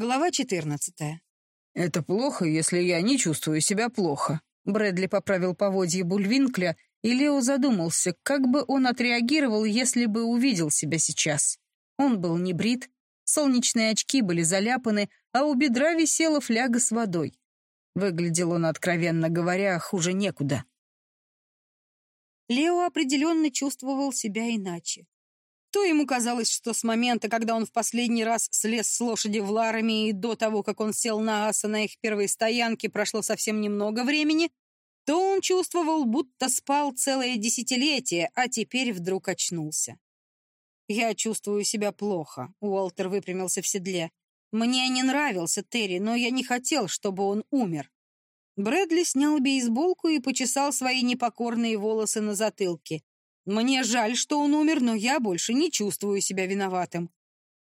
Глава 14. «Это плохо, если я не чувствую себя плохо». Брэдли поправил поводье Бульвинкля, и Лео задумался, как бы он отреагировал, если бы увидел себя сейчас. Он был не брит, солнечные очки были заляпаны, а у бедра висела фляга с водой. Выглядел он, откровенно говоря, хуже некуда. Лео определенно чувствовал себя иначе. То ему казалось, что с момента, когда он в последний раз слез с лошади в Ларами и до того, как он сел на аса на их первой стоянке, прошло совсем немного времени, то он чувствовал, будто спал целое десятилетие, а теперь вдруг очнулся. «Я чувствую себя плохо», — Уолтер выпрямился в седле. «Мне не нравился Терри, но я не хотел, чтобы он умер». Брэдли снял бейсболку и почесал свои непокорные волосы на затылке. Мне жаль, что он умер, но я больше не чувствую себя виноватым.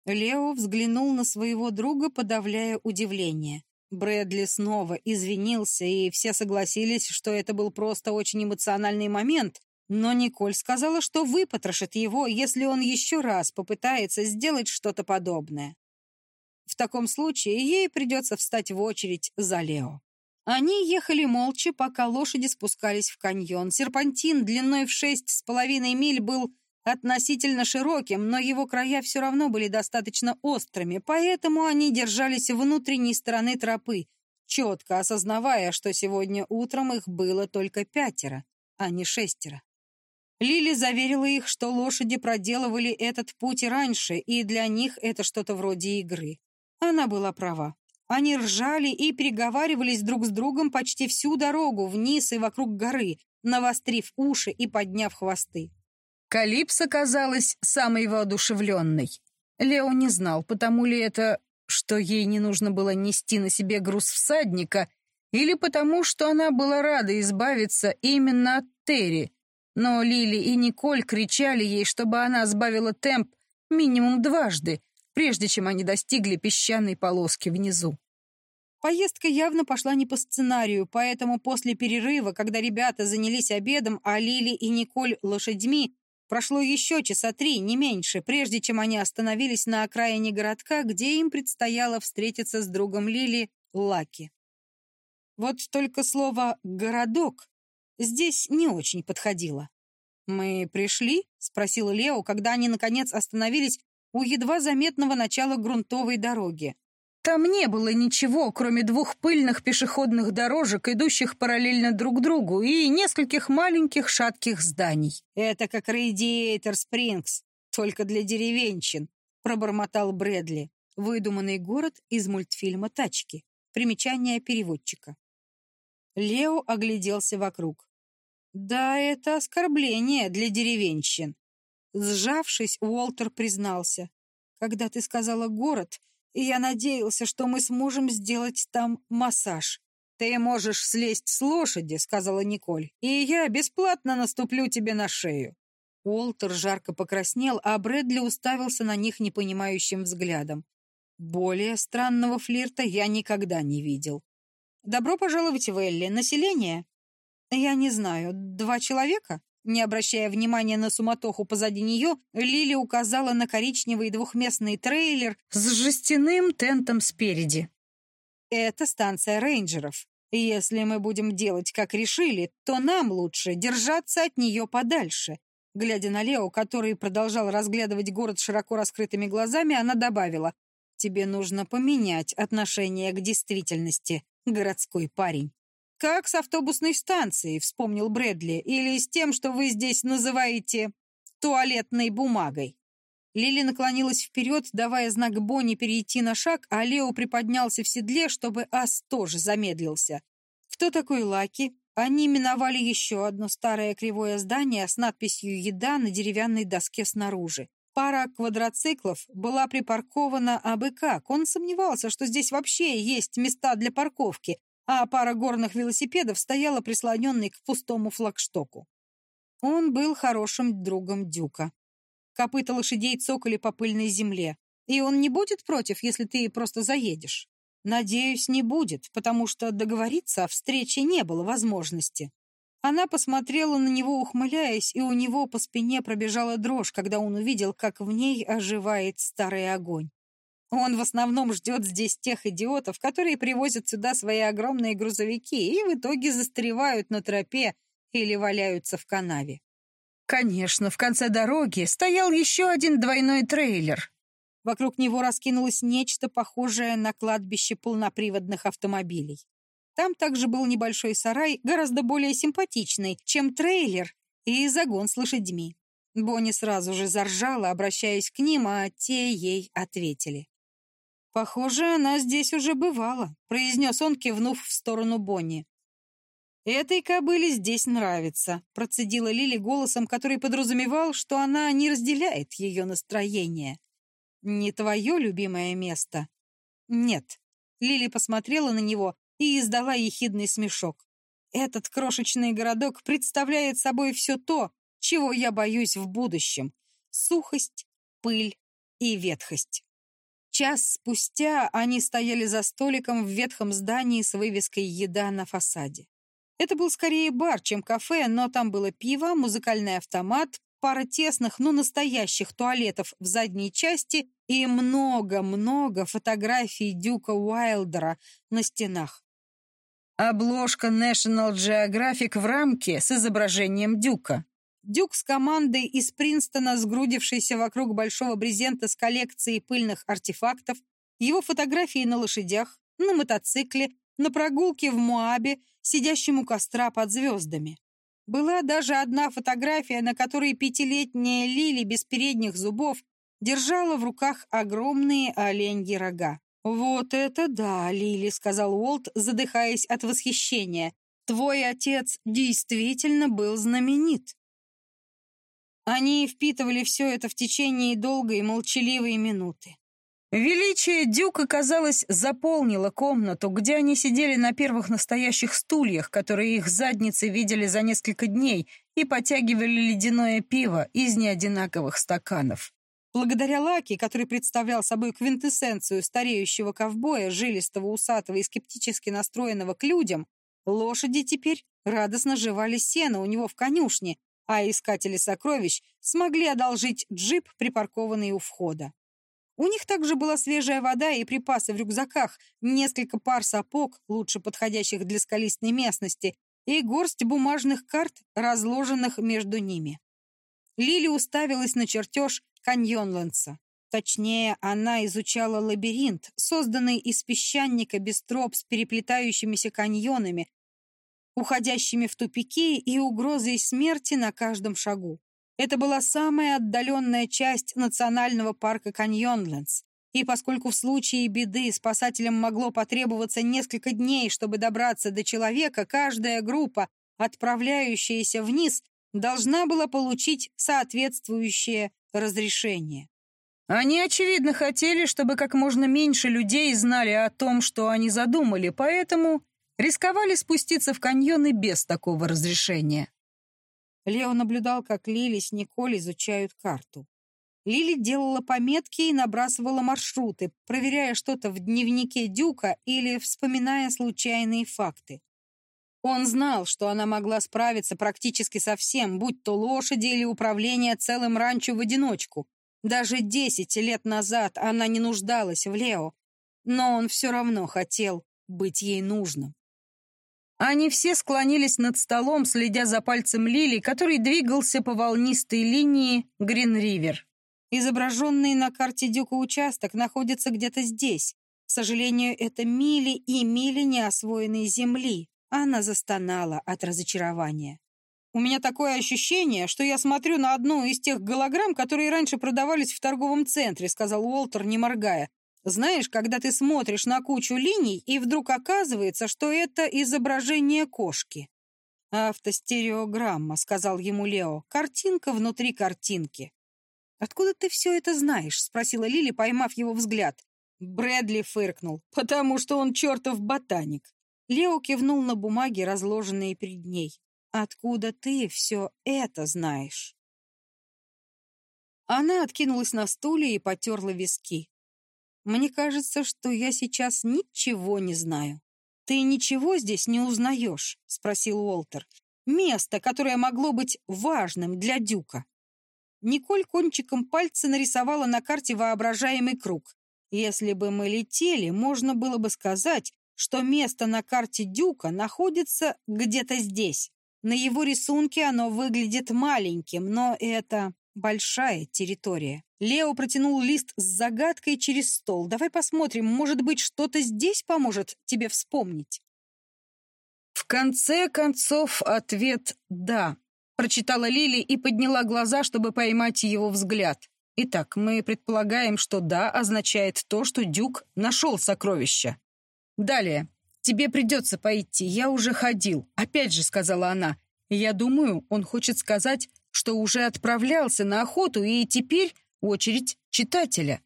Лео взглянул на своего друга, подавляя удивление. Брэдли снова извинился, и все согласились, что это был просто очень эмоциональный момент, но Николь сказала, что выпотрошит его, если он еще раз попытается сделать что-то подобное. В таком случае ей придется встать в очередь за Лео. Они ехали молча, пока лошади спускались в каньон. Серпантин длиной в шесть с половиной миль был относительно широким, но его края все равно были достаточно острыми, поэтому они держались внутренней стороны тропы, четко осознавая, что сегодня утром их было только пятеро, а не шестеро. Лили заверила их, что лошади проделывали этот путь раньше, и для них это что-то вроде игры. Она была права. Они ржали и переговаривались друг с другом почти всю дорогу вниз и вокруг горы, навострив уши и подняв хвосты. Калипсо казалась самой воодушевленной. Лео не знал, потому ли это, что ей не нужно было нести на себе груз всадника, или потому, что она была рада избавиться именно от Терри. Но Лили и Николь кричали ей, чтобы она сбавила темп минимум дважды, прежде чем они достигли песчаной полоски внизу. Поездка явно пошла не по сценарию, поэтому после перерыва, когда ребята занялись обедом, а Лили и Николь лошадьми, прошло еще часа три, не меньше, прежде чем они остановились на окраине городка, где им предстояло встретиться с другом Лили, Лаки. Вот только слово «городок» здесь не очень подходило. «Мы пришли?» — спросил Лео, когда они, наконец, остановились у едва заметного начала грунтовой дороги. Там не было ничего, кроме двух пыльных пешеходных дорожек, идущих параллельно друг другу, и нескольких маленьких шатких зданий. «Это как Радиатор Спрингс, только для деревенщин», — пробормотал Брэдли. Выдуманный город из мультфильма «Тачки». Примечание переводчика. Лео огляделся вокруг. «Да, это оскорбление для деревенщин. Сжавшись, Уолтер признался. «Когда ты сказала «город», я надеялся, что мы сможем сделать там массаж». «Ты можешь слезть с лошади», — сказала Николь, «и я бесплатно наступлю тебе на шею». Уолтер жарко покраснел, а Брэдли уставился на них непонимающим взглядом. Более странного флирта я никогда не видел. «Добро пожаловать в Элли. Население?» «Я не знаю. Два человека?» Не обращая внимания на суматоху позади нее, Лили указала на коричневый двухместный трейлер с жестяным тентом спереди. «Это станция рейнджеров. Если мы будем делать, как решили, то нам лучше держаться от нее подальше». Глядя на Лео, который продолжал разглядывать город широко раскрытыми глазами, она добавила, «Тебе нужно поменять отношение к действительности, городской парень». «Как с автобусной станцией», — вспомнил Брэдли, «или с тем, что вы здесь называете туалетной бумагой». Лили наклонилась вперед, давая знак Бонни перейти на шаг, а Лео приподнялся в седле, чтобы Ас тоже замедлился. Кто такой Лаки? Они миновали еще одно старое кривое здание с надписью «Еда» на деревянной доске снаружи. Пара квадроциклов была припаркована абы как. Он сомневался, что здесь вообще есть места для парковки, а пара горных велосипедов стояла прислоненной к пустому флагштоку. Он был хорошим другом Дюка. Копыта лошадей цокали по пыльной земле. И он не будет против, если ты просто заедешь. Надеюсь, не будет, потому что договориться о встрече не было возможности. Она посмотрела на него, ухмыляясь, и у него по спине пробежала дрожь, когда он увидел, как в ней оживает старый огонь. Он в основном ждет здесь тех идиотов, которые привозят сюда свои огромные грузовики и в итоге застревают на тропе или валяются в канаве. Конечно, в конце дороги стоял еще один двойной трейлер. Вокруг него раскинулось нечто похожее на кладбище полноприводных автомобилей. Там также был небольшой сарай, гораздо более симпатичный, чем трейлер и загон с лошадьми. Бонни сразу же заржала, обращаясь к ним, а те ей ответили. «Похоже, она здесь уже бывала», — произнес он, кивнув в сторону Бонни. «Этой кобыле здесь нравится», — процедила Лили голосом, который подразумевал, что она не разделяет ее настроение. «Не твое любимое место?» «Нет». Лили посмотрела на него и издала ехидный смешок. «Этот крошечный городок представляет собой все то, чего я боюсь в будущем. Сухость, пыль и ветхость». Час спустя они стояли за столиком в ветхом здании с вывеской «Еда» на фасаде. Это был скорее бар, чем кафе, но там было пиво, музыкальный автомат, пара тесных, но настоящих туалетов в задней части и много-много фотографий Дюка Уайлдера на стенах. Обложка National Geographic в рамке с изображением Дюка. Дюк с командой из Принстона, сгрудившийся вокруг большого брезента с коллекцией пыльных артефактов, его фотографии на лошадях, на мотоцикле, на прогулке в Моабе, сидящем у костра под звездами. Была даже одна фотография, на которой пятилетняя Лили без передних зубов держала в руках огромные оленьи рога. «Вот это да, Лили», — сказал Уолт, задыхаясь от восхищения. «Твой отец действительно был знаменит». Они впитывали все это в течение долгой молчаливой минуты. Величие Дюка, казалось, заполнило комнату, где они сидели на первых настоящих стульях, которые их задницы видели за несколько дней, и потягивали ледяное пиво из неодинаковых стаканов. Благодаря Лаки, который представлял собой квинтэссенцию стареющего ковбоя, жилистого, усатого и скептически настроенного к людям, лошади теперь радостно жевали сено у него в конюшне, а искатели сокровищ смогли одолжить джип, припаркованный у входа. У них также была свежая вода и припасы в рюкзаках, несколько пар сапог, лучше подходящих для скалистной местности, и горсть бумажных карт, разложенных между ними. Лили уставилась на чертеж каньонландса. Точнее, она изучала лабиринт, созданный из песчаника без троп с переплетающимися каньонами, уходящими в тупики и угрозой смерти на каждом шагу. Это была самая отдаленная часть национального парка Каньонлендс. И поскольку в случае беды спасателям могло потребоваться несколько дней, чтобы добраться до человека, каждая группа, отправляющаяся вниз, должна была получить соответствующее разрешение. Они, очевидно, хотели, чтобы как можно меньше людей знали о том, что они задумали, поэтому рисковали спуститься в каньоны без такого разрешения. Лео наблюдал, как Лили с Николь изучают карту. Лили делала пометки и набрасывала маршруты, проверяя что-то в дневнике Дюка или вспоминая случайные факты. Он знал, что она могла справиться практически со всем, будь то лошади или управление целым ранчо в одиночку. Даже десять лет назад она не нуждалась в Лео, но он все равно хотел быть ей нужным. Они все склонились над столом, следя за пальцем Лили, который двигался по волнистой линии Грин-Ривер. Изображенный на карте Дюка участок находится где-то здесь. К сожалению, это мили и мили неосвоенной земли. Она застонала от разочарования. У меня такое ощущение, что я смотрю на одну из тех голограмм, которые раньше продавались в торговом центре, сказал Уолтер, не моргая. Знаешь, когда ты смотришь на кучу линий, и вдруг оказывается, что это изображение кошки. «Автостереограмма», — сказал ему Лео. «Картинка внутри картинки». «Откуда ты все это знаешь?» — спросила Лили, поймав его взгляд. Брэдли фыркнул, потому что он чертов ботаник. Лео кивнул на бумаги, разложенные перед ней. «Откуда ты все это знаешь?» Она откинулась на стуле и потерла виски. Мне кажется, что я сейчас ничего не знаю. Ты ничего здесь не узнаешь? Спросил Уолтер. Место, которое могло быть важным для Дюка. Николь кончиком пальца нарисовала на карте воображаемый круг. Если бы мы летели, можно было бы сказать, что место на карте Дюка находится где-то здесь. На его рисунке оно выглядит маленьким, но это большая территория. Лео протянул лист с загадкой через стол. Давай посмотрим, может быть, что-то здесь поможет тебе вспомнить. В конце концов, ответ «да», прочитала Лили и подняла глаза, чтобы поймать его взгляд. Итак, мы предполагаем, что «да» означает то, что Дюк нашел сокровища. Далее. «Тебе придется пойти, я уже ходил», — опять же сказала она. «Я думаю, он хочет сказать, что уже отправлялся на охоту, и теперь очередь читателя».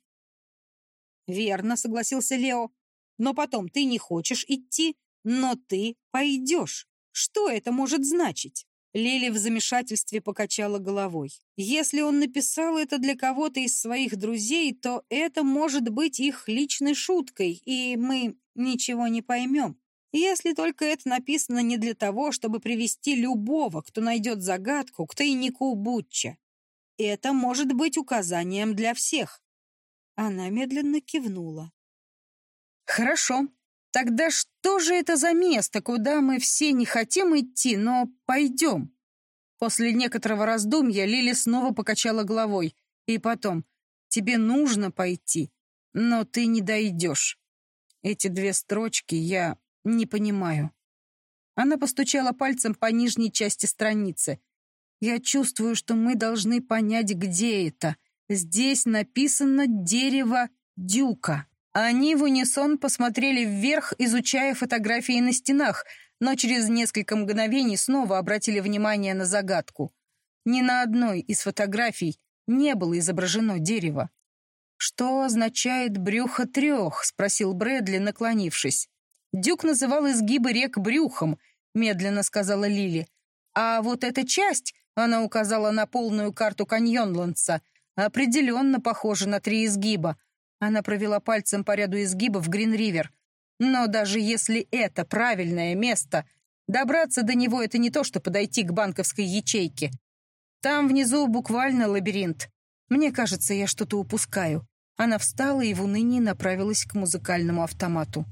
«Верно», — согласился Лео. «Но потом ты не хочешь идти, но ты пойдешь. Что это может значить?» Лили в замешательстве покачала головой. Если он написал это для кого-то из своих друзей, то это может быть их личной шуткой, и мы ничего не поймем. Если только это написано не для того, чтобы привести любого, кто найдет загадку, к тайнику Бутча. Это может быть указанием для всех. Она медленно кивнула. «Хорошо. Тогда что же это за место, куда мы все не хотим идти, но пойдем?» После некоторого раздумья Лили снова покачала головой. И потом, «Тебе нужно пойти, но ты не дойдешь». Эти две строчки я не понимаю. Она постучала пальцем по нижней части страницы. Я чувствую, что мы должны понять, где это. Здесь написано «Дерево дюка». Они в унисон посмотрели вверх, изучая фотографии на стенах, но через несколько мгновений снова обратили внимание на загадку. Ни на одной из фотографий не было изображено дерево. «Что означает брюхо трех?» — спросил Брэдли, наклонившись. Дюк называл изгибы рек брюхом, медленно сказала Лили. А вот эта часть, она указала на полную карту каньонландса, определенно похожа на три изгиба. Она провела пальцем по ряду изгибов Грин-Ривер. Но даже если это правильное место, добраться до него — это не то, что подойти к банковской ячейке. Там внизу буквально лабиринт. Мне кажется, я что-то упускаю. Она встала и в унынии направилась к музыкальному автомату.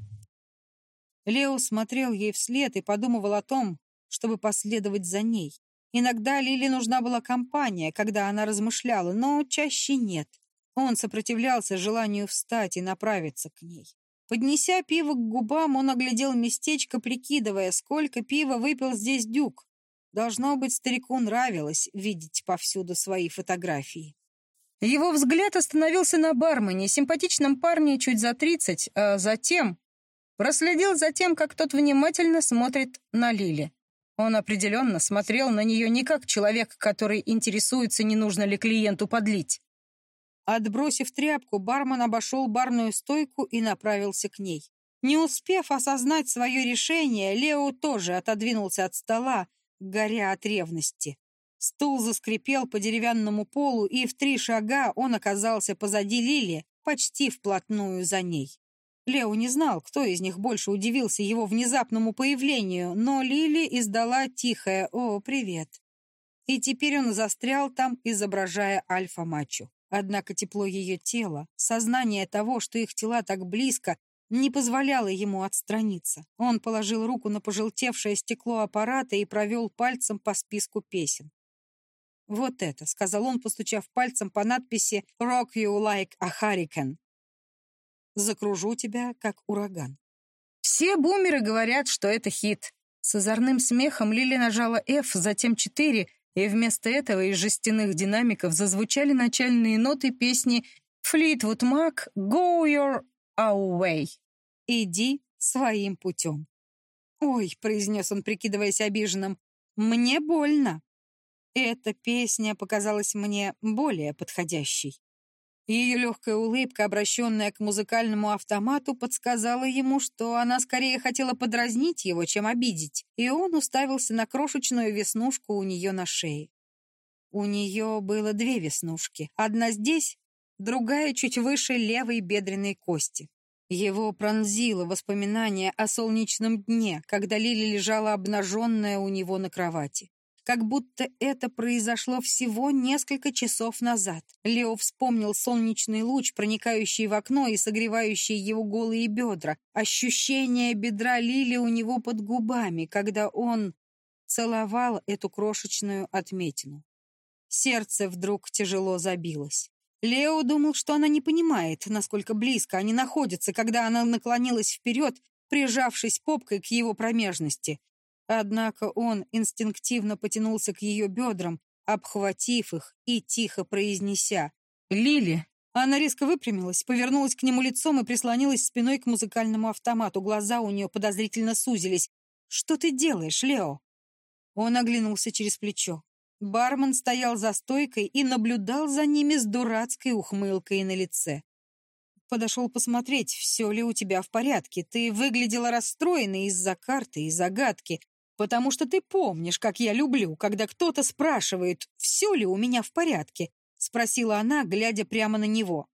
Лео смотрел ей вслед и подумывал о том, чтобы последовать за ней. Иногда Лили нужна была компания, когда она размышляла, но чаще нет. Он сопротивлялся желанию встать и направиться к ней. Поднеся пиво к губам, он оглядел местечко, прикидывая, сколько пива выпил здесь Дюк. Должно быть, старику нравилось видеть повсюду свои фотографии. Его взгляд остановился на бармене, симпатичном парне чуть за тридцать, а затем проследил за тем, как тот внимательно смотрит на Лили. Он определенно смотрел на нее не как человек, который интересуется, не нужно ли клиенту подлить. Отбросив тряпку, бармен обошел барную стойку и направился к ней. Не успев осознать свое решение, Лео тоже отодвинулся от стола, горя от ревности. Стул заскрипел по деревянному полу, и в три шага он оказался позади Лили, почти вплотную за ней. Лео не знал, кто из них больше удивился его внезапному появлению, но Лили издала тихое «О, привет». И теперь он застрял там, изображая альфа-мачо. Однако тепло ее тела, сознание того, что их тела так близко, не позволяло ему отстраниться. Он положил руку на пожелтевшее стекло аппарата и провел пальцем по списку песен. «Вот это», — сказал он, постучав пальцем по надписи «Rock you like a hurricane» закружу тебя, как ураган. Все бумеры говорят, что это хит. С озорным смехом Лили нажала F, затем 4, и вместо этого из жестяных динамиков зазвучали начальные ноты песни Fleetwood Mac «Go Your Away». «Иди своим путем». «Ой», — произнес он, прикидываясь обиженным, — «мне больно». Эта песня показалась мне более подходящей. Ее легкая улыбка, обращенная к музыкальному автомату, подсказала ему, что она скорее хотела подразнить его, чем обидеть, и он уставился на крошечную веснушку у нее на шее. У нее было две веснушки, одна здесь, другая чуть выше левой бедренной кости. Его пронзило воспоминание о солнечном дне, когда Лили лежала обнаженная у него на кровати как будто это произошло всего несколько часов назад. Лео вспомнил солнечный луч, проникающий в окно и согревающий его голые бедра, ощущение бедра Лили у него под губами, когда он целовал эту крошечную отметину. Сердце вдруг тяжело забилось. Лео думал, что она не понимает, насколько близко они находятся, когда она наклонилась вперед, прижавшись попкой к его промежности. Однако он инстинктивно потянулся к ее бедрам, обхватив их и тихо произнеся «Лили!». Она резко выпрямилась, повернулась к нему лицом и прислонилась спиной к музыкальному автомату. Глаза у нее подозрительно сузились. «Что ты делаешь, Лео?» Он оглянулся через плечо. Бармен стоял за стойкой и наблюдал за ними с дурацкой ухмылкой на лице. Подошел посмотреть, все ли у тебя в порядке. Ты выглядела расстроенной из-за карты и загадки потому что ты помнишь, как я люблю, когда кто-то спрашивает, все ли у меня в порядке, спросила она, глядя прямо на него.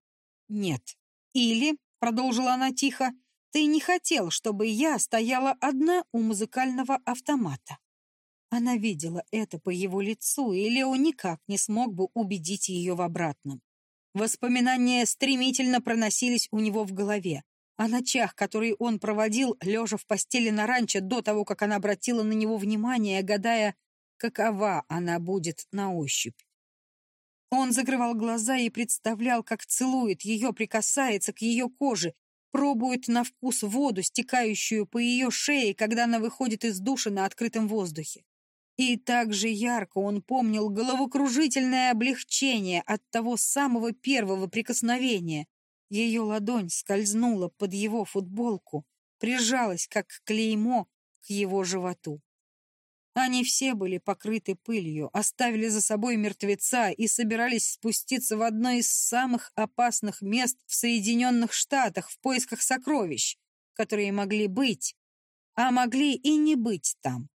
Нет. Или, продолжила она тихо, ты не хотел, чтобы я стояла одна у музыкального автомата. Она видела это по его лицу, и Лео никак не смог бы убедить ее в обратном. Воспоминания стремительно проносились у него в голове о ночах, которые он проводил, лежа в постели на ранчо до того, как она обратила на него внимание, гадая, какова она будет на ощупь. Он закрывал глаза и представлял, как целует ее, прикасается к ее коже, пробует на вкус воду, стекающую по ее шее, когда она выходит из душа на открытом воздухе. И так же ярко он помнил головокружительное облегчение от того самого первого прикосновения, ее ладонь скользнула под его футболку, прижалась, как клеймо, к его животу. Они все были покрыты пылью, оставили за собой мертвеца и собирались спуститься в одно из самых опасных мест в Соединенных Штатах в поисках сокровищ, которые могли быть, а могли и не быть там.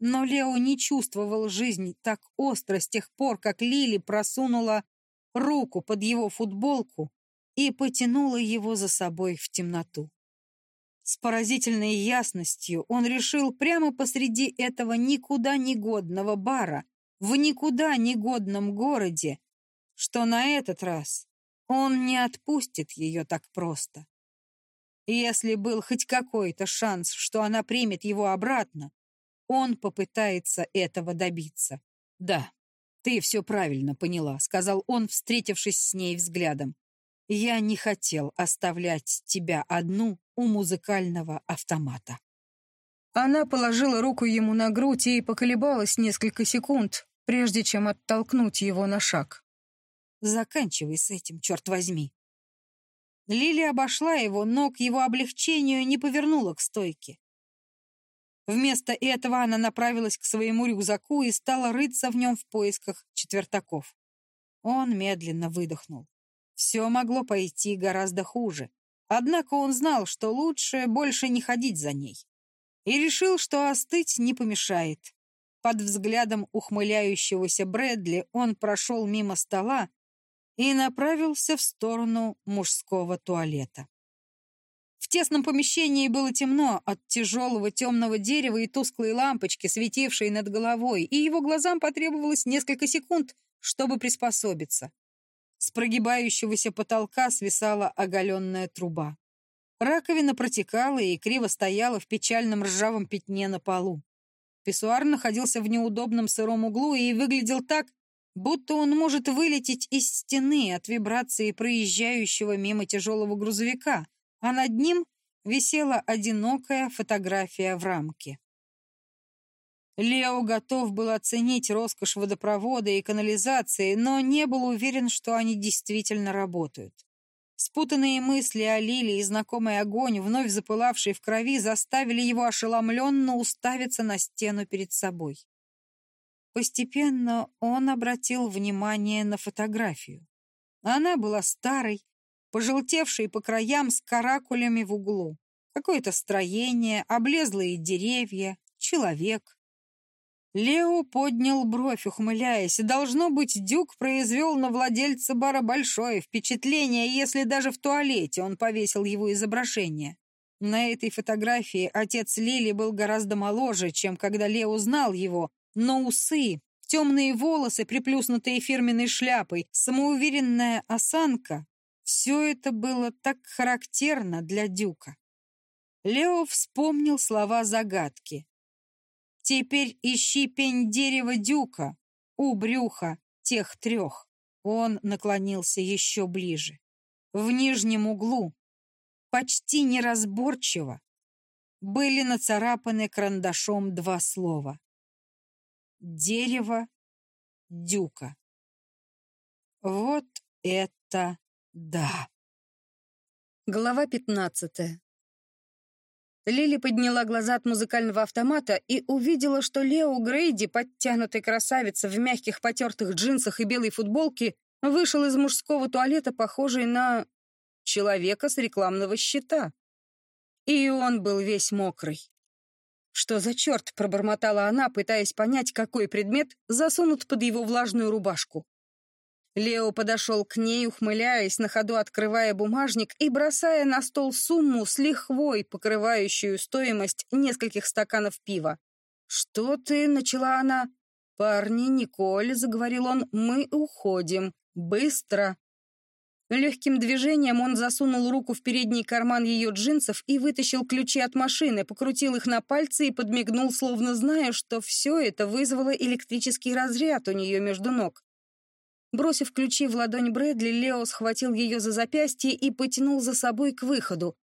Но Лео не чувствовал жизнь так остро с тех пор, как Лили просунула руку под его футболку и потянула его за собой в темноту. С поразительной ясностью он решил прямо посреди этого никуда негодного бара, в никуда негодном городе, что на этот раз он не отпустит ее так просто. Если был хоть какой-то шанс, что она примет его обратно, он попытается этого добиться. «Да, ты все правильно поняла», — сказал он, встретившись с ней взглядом. Я не хотел оставлять тебя одну у музыкального автомата. Она положила руку ему на грудь и поколебалась несколько секунд, прежде чем оттолкнуть его на шаг. Заканчивай с этим, черт возьми. Лили обошла его, но к его облегчению не повернула к стойке. Вместо этого она направилась к своему рюкзаку и стала рыться в нем в поисках четвертаков. Он медленно выдохнул. Все могло пойти гораздо хуже. Однако он знал, что лучше больше не ходить за ней. И решил, что остыть не помешает. Под взглядом ухмыляющегося Брэдли он прошел мимо стола и направился в сторону мужского туалета. В тесном помещении было темно от тяжелого темного дерева и тусклой лампочки, светившей над головой, и его глазам потребовалось несколько секунд, чтобы приспособиться. С прогибающегося потолка свисала оголенная труба. Раковина протекала и криво стояла в печальном ржавом пятне на полу. Писсуар находился в неудобном сыром углу и выглядел так, будто он может вылететь из стены от вибрации проезжающего мимо тяжелого грузовика, а над ним висела одинокая фотография в рамке. Лео готов был оценить роскошь водопровода и канализации, но не был уверен, что они действительно работают. Спутанные мысли о Лиле и знакомый огонь, вновь запылавший в крови, заставили его ошеломленно уставиться на стену перед собой. Постепенно он обратил внимание на фотографию. Она была старой, пожелтевшей по краям с каракулями в углу. Какое-то строение, облезлые деревья, человек. Лео поднял бровь, ухмыляясь. Должно быть, Дюк произвел на владельца бара большое впечатление, если даже в туалете он повесил его изображение. На этой фотографии отец Лили был гораздо моложе, чем когда Лео узнал его, Но усы, темные волосы, приплюснутые фирменной шляпой, самоуверенная осанка — все это было так характерно для Дюка. Лео вспомнил слова загадки. «Теперь ищи пень дерева Дюка у брюха тех трех». Он наклонился еще ближе. В нижнем углу, почти неразборчиво, были нацарапаны карандашом два слова. Дерево дюка. Вот это да! Глава пятнадцатая. Лили подняла глаза от музыкального автомата и увидела, что Лео Грейди, подтянутый красавица в мягких потертых джинсах и белой футболке, вышел из мужского туалета, похожий на человека с рекламного щита. И он был весь мокрый. «Что за черт?» — пробормотала она, пытаясь понять, какой предмет засунут под его влажную рубашку. Лео подошел к ней, ухмыляясь, на ходу открывая бумажник и бросая на стол сумму с лихвой, покрывающую стоимость нескольких стаканов пива. «Что ты?» — начала она. «Парни, Николь», — заговорил он, — «мы уходим. Быстро!» Легким движением он засунул руку в передний карман ее джинсов и вытащил ключи от машины, покрутил их на пальцы и подмигнул, словно зная, что все это вызвало электрический разряд у нее между ног. Бросив ключи в ладонь Брэдли, Лео схватил ее за запястье и потянул за собой к выходу.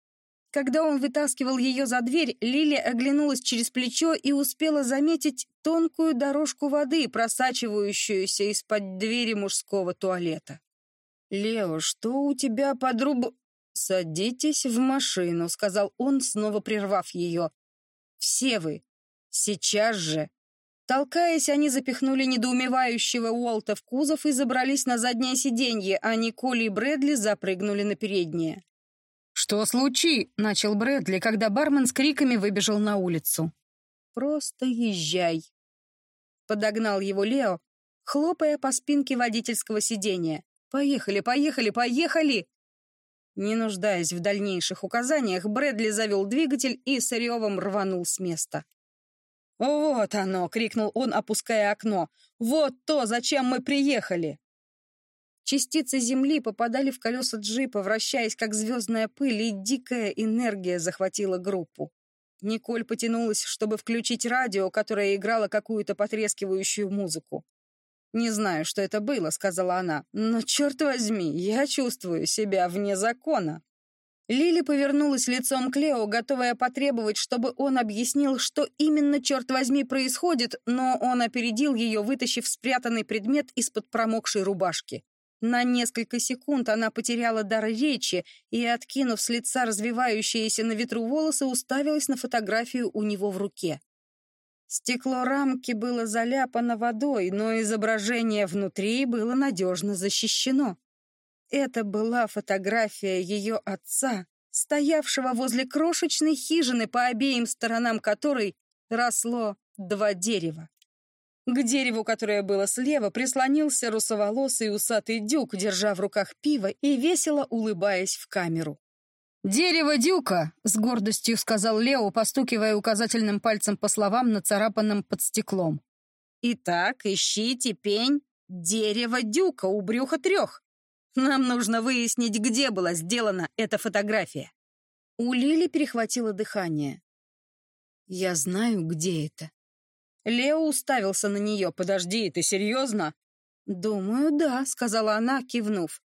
Когда он вытаскивал ее за дверь, Лили оглянулась через плечо и успела заметить тонкую дорожку воды, просачивающуюся из-под двери мужского туалета. «Лео, что у тебя под руб...» «Садитесь в машину», — сказал он, снова прервав ее. «Все вы. Сейчас же». Толкаясь, они запихнули недоумевающего Уолта в кузов и забрались на заднее сиденье, а Николи и Брэдли запрыгнули на переднее. «Что случи?» — начал Брэдли, когда бармен с криками выбежал на улицу. «Просто езжай», — подогнал его Лео, хлопая по спинке водительского сиденья. «Поехали, поехали, поехали!» Не нуждаясь в дальнейших указаниях, Брэдли завел двигатель и с ревом рванул с места. «Вот оно!» — крикнул он, опуская окно. «Вот то, зачем мы приехали!» Частицы земли попадали в колеса джипа, вращаясь как звездная пыль, и дикая энергия захватила группу. Николь потянулась, чтобы включить радио, которое играло какую-то потрескивающую музыку. «Не знаю, что это было», — сказала она, — «но, черт возьми, я чувствую себя вне закона». Лили повернулась лицом к Лео, готовая потребовать, чтобы он объяснил, что именно, черт возьми, происходит, но он опередил ее, вытащив спрятанный предмет из-под промокшей рубашки. На несколько секунд она потеряла дар речи и, откинув с лица развивающиеся на ветру волосы, уставилась на фотографию у него в руке. Стекло рамки было заляпано водой, но изображение внутри было надежно защищено. Это была фотография ее отца, стоявшего возле крошечной хижины, по обеим сторонам которой росло два дерева. К дереву, которое было слева, прислонился русоволосый усатый дюк, держа в руках пиво и весело улыбаясь в камеру. «Дерево дюка!» — с гордостью сказал Лео, постукивая указательным пальцем по словам, нацарапанным под стеклом. «Итак, ищите пень дерева дюка у брюха трех. Нам нужно выяснить, где была сделана эта фотография». У Лили перехватило дыхание. «Я знаю, где это». Лео уставился на нее. «Подожди, ты серьезно?» «Думаю, да», — сказала она, кивнув.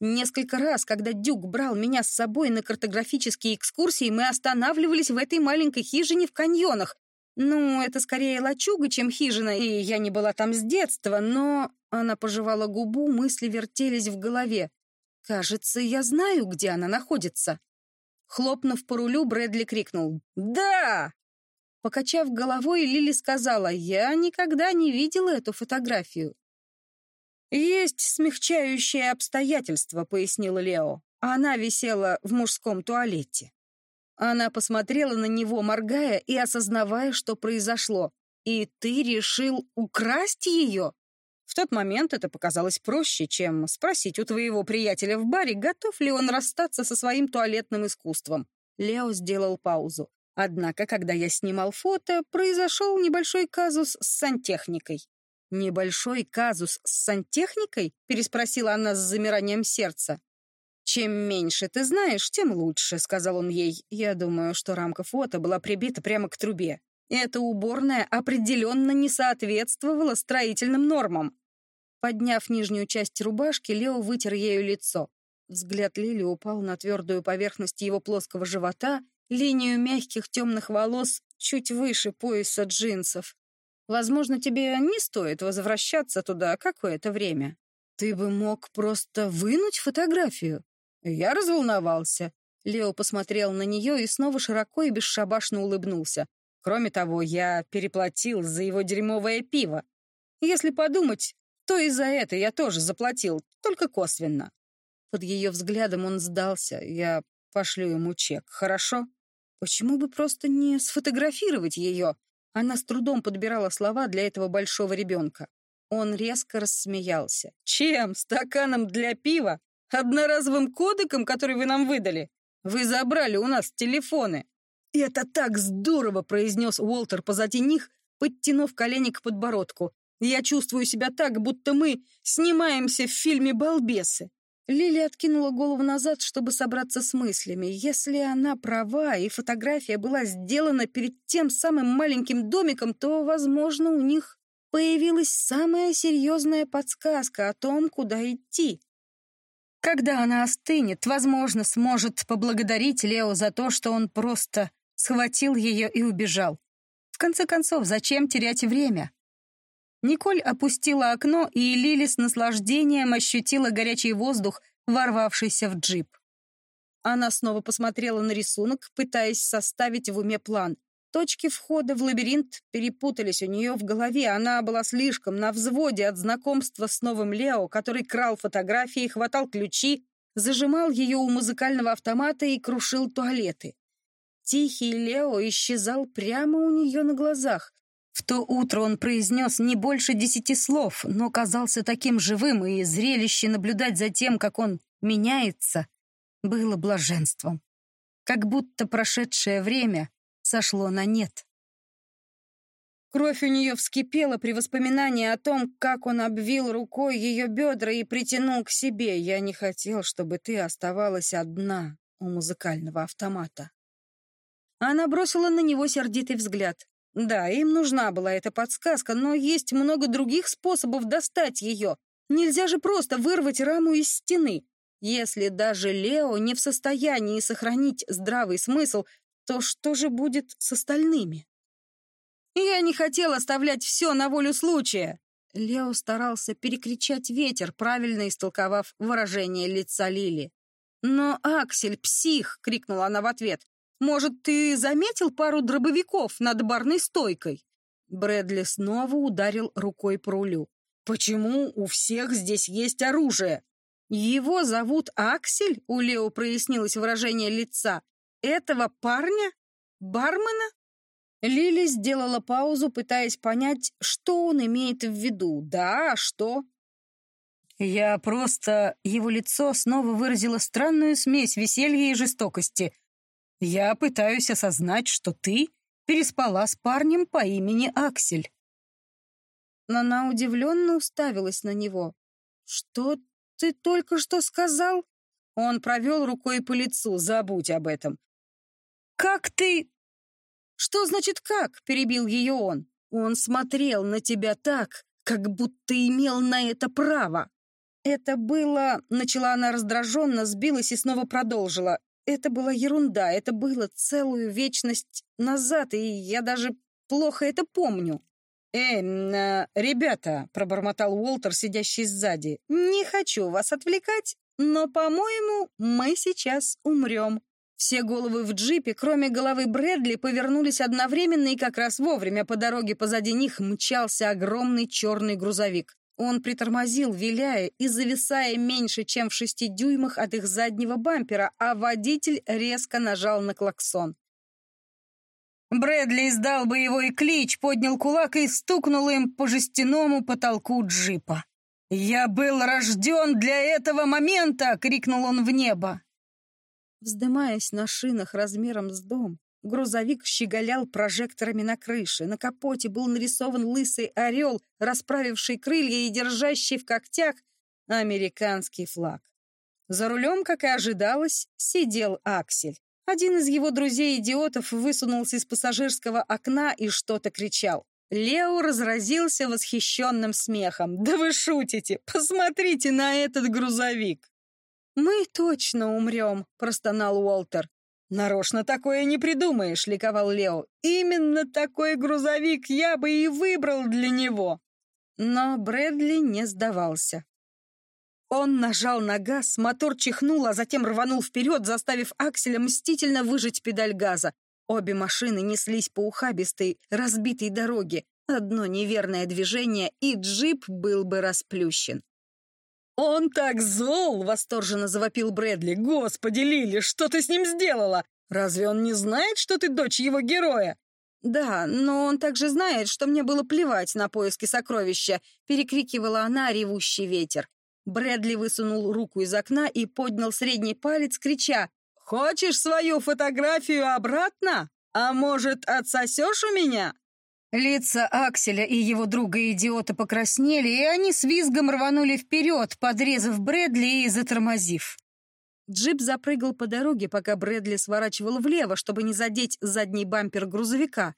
Несколько раз, когда Дюк брал меня с собой на картографические экскурсии, мы останавливались в этой маленькой хижине в каньонах. Ну, это скорее лачуга, чем хижина, и я не была там с детства, но... Она пожевала губу, мысли вертелись в голове. «Кажется, я знаю, где она находится». Хлопнув по рулю, Брэдли крикнул «Да!». Покачав головой, Лили сказала «Я никогда не видела эту фотографию». «Есть смягчающее обстоятельство», — пояснила Лео. Она висела в мужском туалете. Она посмотрела на него, моргая и осознавая, что произошло. «И ты решил украсть ее?» В тот момент это показалось проще, чем спросить у твоего приятеля в баре, готов ли он расстаться со своим туалетным искусством. Лео сделал паузу. Однако, когда я снимал фото, произошел небольшой казус с сантехникой. «Небольшой казус с сантехникой?» — переспросила она с замиранием сердца. «Чем меньше ты знаешь, тем лучше», — сказал он ей. «Я думаю, что рамка фото была прибита прямо к трубе. Эта уборная определенно не соответствовала строительным нормам». Подняв нижнюю часть рубашки, Лео вытер ею лицо. Взгляд Лили упал на твердую поверхность его плоского живота, линию мягких темных волос чуть выше пояса джинсов. Возможно, тебе не стоит возвращаться туда какое-то время. Ты бы мог просто вынуть фотографию. Я разволновался. Лео посмотрел на нее и снова широко и бесшабашно улыбнулся. Кроме того, я переплатил за его дерьмовое пиво. Если подумать, то и за это я тоже заплатил, только косвенно. Под ее взглядом он сдался. Я пошлю ему чек, хорошо? Почему бы просто не сфотографировать ее? Она с трудом подбирала слова для этого большого ребенка. Он резко рассмеялся. «Чем? Стаканом для пива? Одноразовым кодеком, который вы нам выдали? Вы забрали у нас телефоны!» «Это так здорово!» — произнес Уолтер позади них, подтянув колени к подбородку. «Я чувствую себя так, будто мы снимаемся в фильме «Балбесы». Лили откинула голову назад, чтобы собраться с мыслями. Если она права, и фотография была сделана перед тем самым маленьким домиком, то, возможно, у них появилась самая серьезная подсказка о том, куда идти. Когда она остынет, возможно, сможет поблагодарить Лео за то, что он просто схватил ее и убежал. В конце концов, зачем терять время? Николь опустила окно, и Лили с наслаждением ощутила горячий воздух, ворвавшийся в джип. Она снова посмотрела на рисунок, пытаясь составить в уме план. Точки входа в лабиринт перепутались у нее в голове. Она была слишком на взводе от знакомства с новым Лео, который крал фотографии, хватал ключи, зажимал ее у музыкального автомата и крушил туалеты. Тихий Лео исчезал прямо у нее на глазах. В то утро он произнес не больше десяти слов, но казался таким живым, и зрелище наблюдать за тем, как он меняется, было блаженством. Как будто прошедшее время сошло на нет. Кровь у нее вскипела при воспоминании о том, как он обвил рукой ее бедра и притянул к себе. «Я не хотел, чтобы ты оставалась одна у музыкального автомата». Она бросила на него сердитый взгляд. Да, им нужна была эта подсказка, но есть много других способов достать ее. Нельзя же просто вырвать раму из стены. Если даже Лео не в состоянии сохранить здравый смысл, то что же будет с остальными? Я не хотел оставлять все на волю случая. Лео старался перекричать ветер, правильно истолковав выражение лица Лили. «Но Аксель — псих!» — крикнула она в ответ. Может, ты заметил пару дробовиков над барной стойкой?» Брэдли снова ударил рукой по рулю. «Почему у всех здесь есть оружие?» «Его зовут Аксель?» — у Лео прояснилось выражение лица. «Этого парня? Бармена?» Лили сделала паузу, пытаясь понять, что он имеет в виду. «Да, а что?» «Я просто...» Его лицо снова выразило странную смесь веселья и жестокости — я пытаюсь осознать, что ты переспала с парнем по имени Аксель. Но она удивленно уставилась на него. «Что ты только что сказал?» Он провел рукой по лицу. «Забудь об этом». «Как ты...» «Что значит «как»?» — перебил ее он. «Он смотрел на тебя так, как будто имел на это право». «Это было...» — начала она раздраженно, сбилась и снова продолжила. Это была ерунда, это было целую вечность назад, и я даже плохо это помню. «Эй, э, ребята», — пробормотал Уолтер, сидящий сзади, «не хочу вас отвлекать, но, по-моему, мы сейчас умрем». Все головы в джипе, кроме головы Брэдли, повернулись одновременно, и как раз вовремя по дороге позади них мчался огромный черный грузовик. Он притормозил, виляя и зависая меньше, чем в шести дюймах от их заднего бампера, а водитель резко нажал на клаксон. Брэдли издал боевой клич, поднял кулак и стукнул им по жестяному потолку джипа. «Я был рожден для этого момента!» — крикнул он в небо. Вздымаясь на шинах размером с дом, Грузовик щеголял прожекторами на крыше. На капоте был нарисован лысый орел, расправивший крылья и держащий в когтях американский флаг. За рулем, как и ожидалось, сидел Аксель. Один из его друзей-идиотов высунулся из пассажирского окна и что-то кричал. Лео разразился восхищенным смехом. «Да вы шутите! Посмотрите на этот грузовик!» «Мы точно умрем!» — простонал Уолтер. «Нарочно такое не придумаешь», — ликовал Лео. «Именно такой грузовик я бы и выбрал для него». Но Брэдли не сдавался. Он нажал на газ, мотор чихнул, а затем рванул вперед, заставив Акселя мстительно выжать педаль газа. Обе машины неслись по ухабистой, разбитой дороге. Одно неверное движение, и джип был бы расплющен. «Он так зол!» — восторженно завопил Брэдли. «Господи, Лили, что ты с ним сделала? Разве он не знает, что ты дочь его героя?» «Да, но он также знает, что мне было плевать на поиски сокровища», — перекрикивала она ревущий ветер. Брэдли высунул руку из окна и поднял средний палец, крича «Хочешь свою фотографию обратно? А может, отсосешь у меня?» Лица Акселя и его друга-идиота покраснели, и они с визгом рванули вперед, подрезав Брэдли и затормозив. Джип запрыгал по дороге, пока Брэдли сворачивал влево, чтобы не задеть задний бампер грузовика.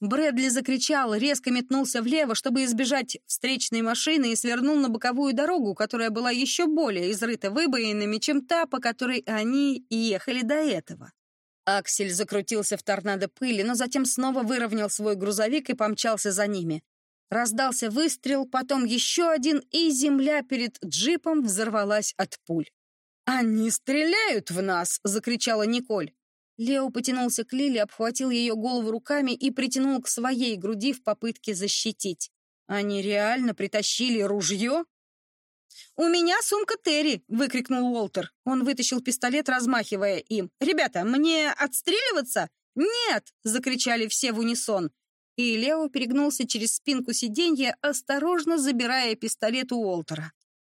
Брэдли закричал, резко метнулся влево, чтобы избежать встречной машины и свернул на боковую дорогу, которая была еще более изрыта выбоинами, чем та, по которой они ехали до этого. Аксель закрутился в торнадо пыли, но затем снова выровнял свой грузовик и помчался за ними. Раздался выстрел, потом еще один, и земля перед джипом взорвалась от пуль. «Они стреляют в нас!» — закричала Николь. Лео потянулся к Лиле, обхватил ее голову руками и притянул к своей груди в попытке защитить. «Они реально притащили ружье?» «У меня сумка Терри!» — выкрикнул Уолтер. Он вытащил пистолет, размахивая им. «Ребята, мне отстреливаться?» «Нет!» — закричали все в унисон. И Лео перегнулся через спинку сиденья, осторожно забирая пистолет у Уолтера.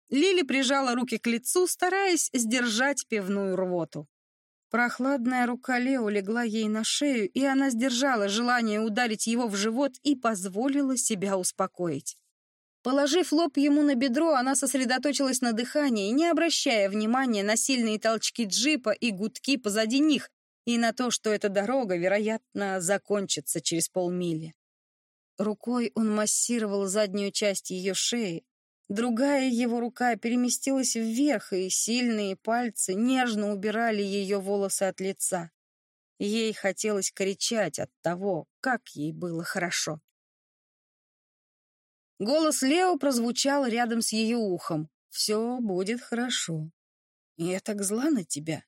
Лили прижала руки к лицу, стараясь сдержать пивную рвоту. Прохладная рука Лео легла ей на шею, и она сдержала желание ударить его в живот и позволила себя успокоить. Положив лоб ему на бедро, она сосредоточилась на дыхании, не обращая внимания на сильные толчки джипа и гудки позади них, и на то, что эта дорога, вероятно, закончится через полмили. Рукой он массировал заднюю часть ее шеи. Другая его рука переместилась вверх, и сильные пальцы нежно убирали ее волосы от лица. Ей хотелось кричать от того, как ей было хорошо. Голос Лео прозвучал рядом с ее ухом. «Все будет хорошо. Я так зла на тебя.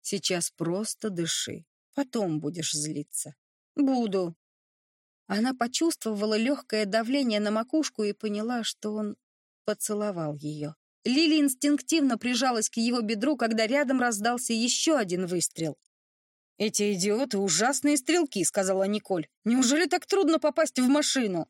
Сейчас просто дыши. Потом будешь злиться». «Буду». Она почувствовала легкое давление на макушку и поняла, что он поцеловал ее. Лили инстинктивно прижалась к его бедру, когда рядом раздался еще один выстрел. «Эти идиоты — ужасные стрелки», — сказала Николь. «Неужели так трудно попасть в машину?»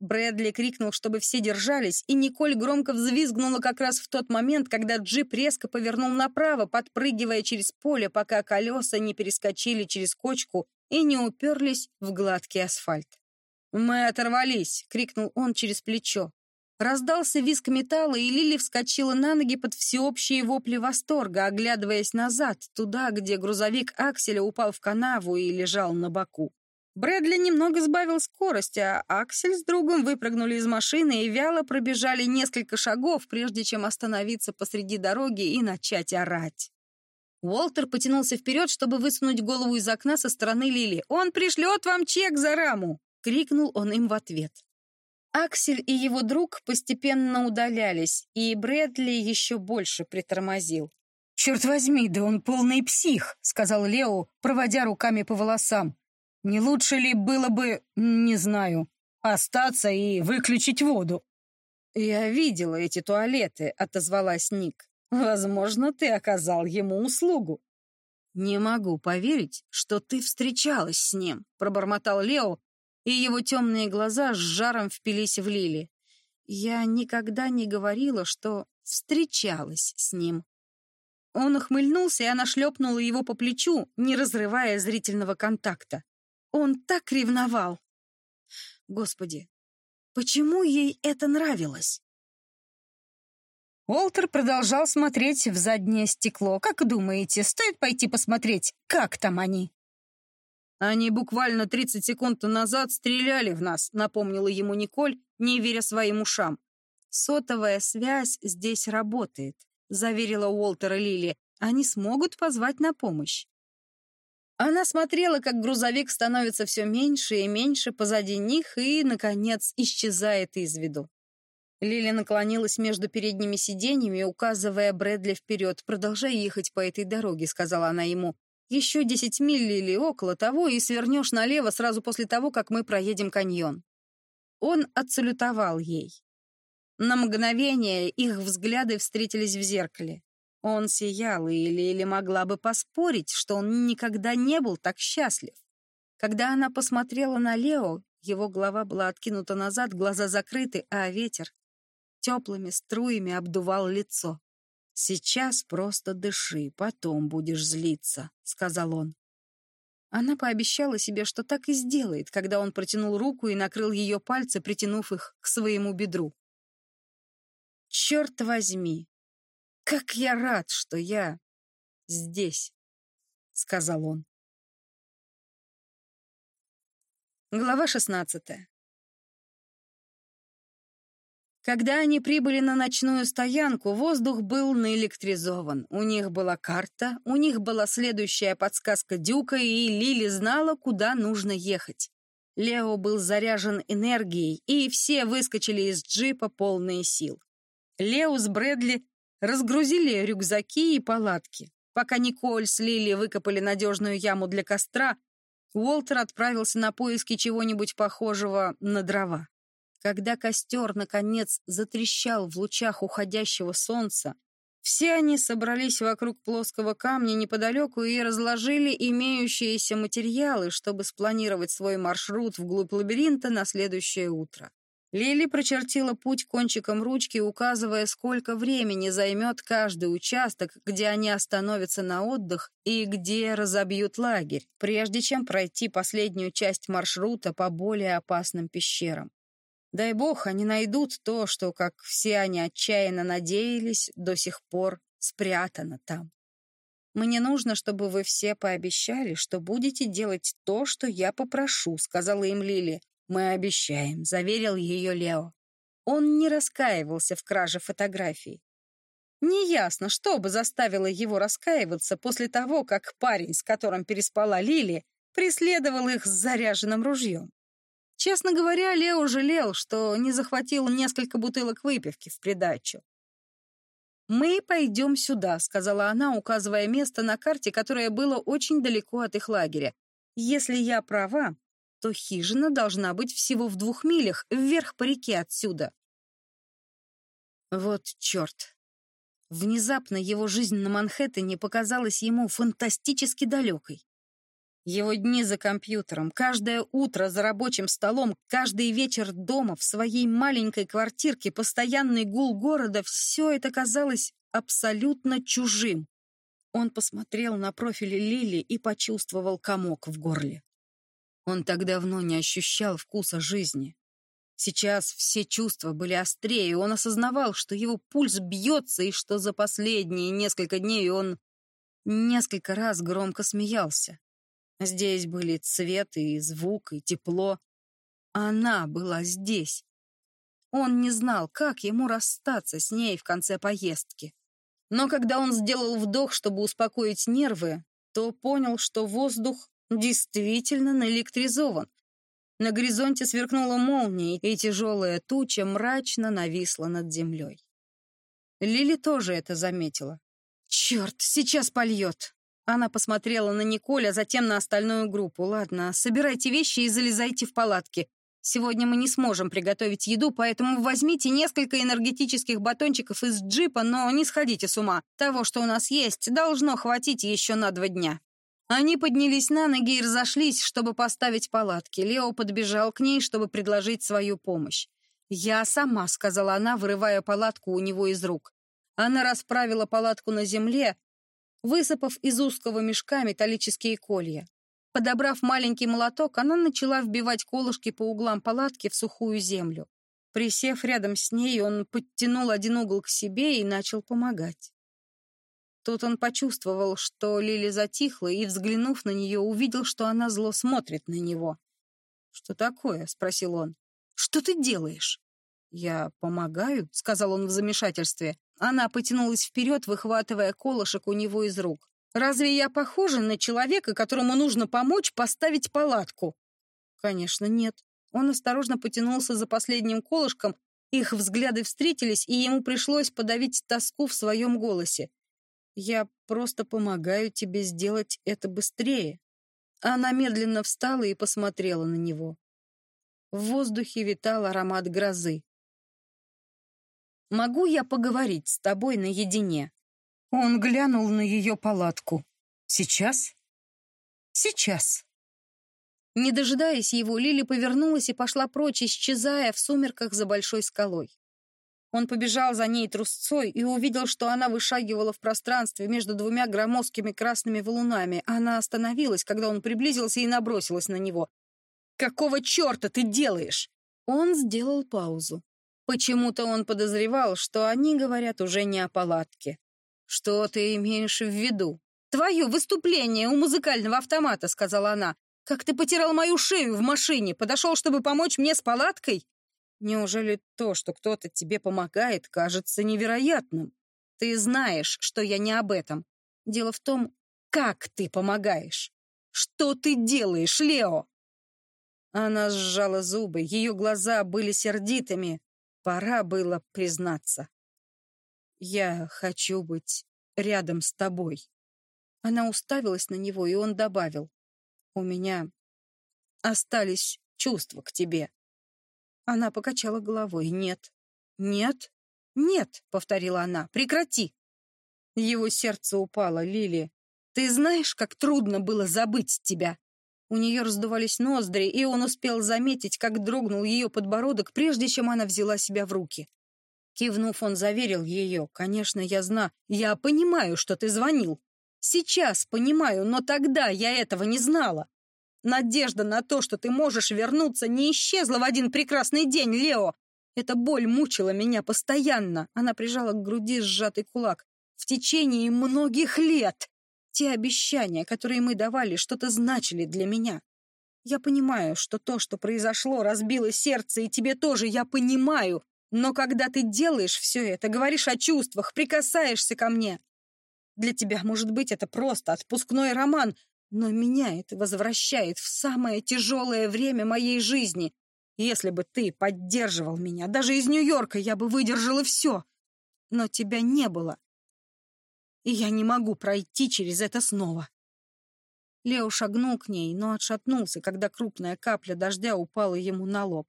Брэдли крикнул, чтобы все держались, и Николь громко взвизгнула как раз в тот момент, когда джип резко повернул направо, подпрыгивая через поле, пока колеса не перескочили через кочку и не уперлись в гладкий асфальт. «Мы оторвались!» — крикнул он через плечо. Раздался визг металла, и Лили вскочила на ноги под всеобщие вопли восторга, оглядываясь назад, туда, где грузовик Акселя упал в канаву и лежал на боку. Брэдли немного сбавил скорость, а Аксель с другом выпрыгнули из машины и вяло пробежали несколько шагов, прежде чем остановиться посреди дороги и начать орать. Уолтер потянулся вперед, чтобы высунуть голову из окна со стороны Лили. «Он пришлет вам чек за раму!» — крикнул он им в ответ. Аксель и его друг постепенно удалялись, и Брэдли еще больше притормозил. «Черт возьми, да он полный псих!» — сказал Лео, проводя руками по волосам. Не лучше ли было бы, не знаю, остаться и выключить воду? Я видела эти туалеты, отозвалась Ник. Возможно, ты оказал ему услугу. Не могу поверить, что ты встречалась с ним, пробормотал Лео, и его темные глаза с жаром впились в Лили. Я никогда не говорила, что встречалась с ним. Он ухмыльнулся, и она шлепнула его по плечу, не разрывая зрительного контакта. Он так ревновал. Господи, почему ей это нравилось? Уолтер продолжал смотреть в заднее стекло. «Как думаете, стоит пойти посмотреть, как там они?» «Они буквально 30 секунд назад стреляли в нас», — напомнила ему Николь, не веря своим ушам. «Сотовая связь здесь работает», — заверила Уолтера Лили. «Они смогут позвать на помощь». Она смотрела, как грузовик становится все меньше и меньше позади них и, наконец, исчезает из виду. Лили наклонилась между передними сиденьями, указывая Брэдли вперед. «Продолжай ехать по этой дороге», — сказала она ему. Еще десять миль или около того, и свернешь налево сразу после того, как мы проедем каньон. Он отсалютовал ей. На мгновение их взгляды встретились в зеркале. Он сиял, и Лили могла бы поспорить, что он никогда не был так счастлив. Когда она посмотрела на Лео, его голова была откинута назад, глаза закрыты, а ветер теплыми струями обдувал лицо. «Сейчас просто дыши, потом будешь злиться», — сказал он. Она пообещала себе, что так и сделает, когда он протянул руку и накрыл ее пальцы, притянув их к своему бедру. «Черт возьми! Как я рад, что я здесь!» — сказал он. Глава шестнадцатая. Когда они прибыли на ночную стоянку, воздух был наэлектризован. У них была карта, у них была следующая подсказка Дюка, и Лили знала, куда нужно ехать. Лео был заряжен энергией, и все выскочили из джипа полные сил. Лео с Брэдли разгрузили рюкзаки и палатки. Пока Николь с Лили выкопали надежную яму для костра, Уолтер отправился на поиски чего-нибудь похожего на дрова. Когда костер, наконец, затрещал в лучах уходящего солнца, все они собрались вокруг плоского камня неподалеку и разложили имеющиеся материалы, чтобы спланировать свой маршрут вглубь лабиринта на следующее утро. Лили прочертила путь кончиком ручки, указывая, сколько времени займет каждый участок, где они остановятся на отдых и где разобьют лагерь, прежде чем пройти последнюю часть маршрута по более опасным пещерам. Дай бог, они найдут то, что, как все они отчаянно надеялись, до сих пор спрятано там. «Мне нужно, чтобы вы все пообещали, что будете делать то, что я попрошу», — сказала им Лили. «Мы обещаем», — заверил ее Лео. Он не раскаивался в краже фотографий. Неясно, что бы заставило его раскаиваться после того, как парень, с которым переспала Лили, преследовал их с заряженным ружьем. Честно говоря, Лео жалел, что не захватил несколько бутылок выпивки в придачу. «Мы пойдем сюда», — сказала она, указывая место на карте, которое было очень далеко от их лагеря. «Если я права, то хижина должна быть всего в двух милях, вверх по реке отсюда». Вот черт. Внезапно его жизнь на Манхэттене показалась ему фантастически далекой. Его дни за компьютером, каждое утро за рабочим столом, каждый вечер дома, в своей маленькой квартирке, постоянный гул города — все это казалось абсолютно чужим. Он посмотрел на профиль Лили и почувствовал комок в горле. Он так давно не ощущал вкуса жизни. Сейчас все чувства были острее, он осознавал, что его пульс бьется и что за последние несколько дней он несколько раз громко смеялся. Здесь были цвет и звук, и тепло. Она была здесь. Он не знал, как ему расстаться с ней в конце поездки. Но когда он сделал вдох, чтобы успокоить нервы, то понял, что воздух действительно наэлектризован. На горизонте сверкнула молния, и тяжелая туча мрачно нависла над землей. Лили тоже это заметила. «Черт, сейчас польет!» Она посмотрела на Николь, а затем на остальную группу. «Ладно, собирайте вещи и залезайте в палатки. Сегодня мы не сможем приготовить еду, поэтому возьмите несколько энергетических батончиков из джипа, но не сходите с ума. Того, что у нас есть, должно хватить еще на два дня». Они поднялись на ноги и разошлись, чтобы поставить палатки. Лео подбежал к ней, чтобы предложить свою помощь. «Я сама», — сказала она, вырывая палатку у него из рук. Она расправила палатку на земле, высыпав из узкого мешка металлические колья. Подобрав маленький молоток, она начала вбивать колышки по углам палатки в сухую землю. Присев рядом с ней, он подтянул один угол к себе и начал помогать. Тут он почувствовал, что Лили затихла, и, взглянув на нее, увидел, что она зло смотрит на него. «Что такое?» — спросил он. «Что ты делаешь?» «Я помогаю», — сказал он в замешательстве. Она потянулась вперед, выхватывая колышек у него из рук. «Разве я похожа на человека, которому нужно помочь поставить палатку?» «Конечно, нет». Он осторожно потянулся за последним колышком, их взгляды встретились, и ему пришлось подавить тоску в своем голосе. Я просто помогаю тебе сделать это быстрее. Она медленно встала и посмотрела на него. В воздухе витал аромат грозы. «Могу я поговорить с тобой наедине?» Он глянул на ее палатку. «Сейчас?» «Сейчас». Не дожидаясь его, Лили повернулась и пошла прочь, исчезая в сумерках за большой скалой. Он побежал за ней трусцой и увидел, что она вышагивала в пространстве между двумя громоздкими красными валунами. Она остановилась, когда он приблизился и набросилась на него. «Какого черта ты делаешь?» Он сделал паузу. Почему-то он подозревал, что они говорят уже не о палатке. «Что ты имеешь в виду?» «Твое выступление у музыкального автомата», — сказала она. «Как ты потирал мою шею в машине, подошел, чтобы помочь мне с палаткой?» Неужели то, что кто-то тебе помогает, кажется невероятным? Ты знаешь, что я не об этом. Дело в том, как ты помогаешь. Что ты делаешь, Лео? Она сжала зубы, ее глаза были сердитыми. Пора было признаться. Я хочу быть рядом с тобой. Она уставилась на него, и он добавил. У меня остались чувства к тебе. Она покачала головой. «Нет». «Нет?» «Нет», — повторила она. «Прекрати». Его сердце упало. «Лили, ты знаешь, как трудно было забыть тебя?» У нее раздувались ноздри, и он успел заметить, как дрогнул ее подбородок, прежде чем она взяла себя в руки. Кивнув, он заверил ее. «Конечно, я знаю. Я понимаю, что ты звонил. Сейчас понимаю, но тогда я этого не знала. Надежда на то, что ты можешь вернуться, не исчезла в один прекрасный день, Лео. Эта боль мучила меня постоянно. Она прижала к груди сжатый кулак. В течение многих лет. Те обещания, которые мы давали, что-то значили для меня. Я понимаю, что то, что произошло, разбило сердце, и тебе тоже, я понимаю. Но когда ты делаешь все это, говоришь о чувствах, прикасаешься ко мне, для тебя, может быть, это просто отпускной роман, но меня это возвращает в самое тяжелое время моей жизни. Если бы ты поддерживал меня, даже из Нью-Йорка я бы выдержала все. Но тебя не было. И я не могу пройти через это снова. Лео шагнул к ней, но отшатнулся, когда крупная капля дождя упала ему на лоб.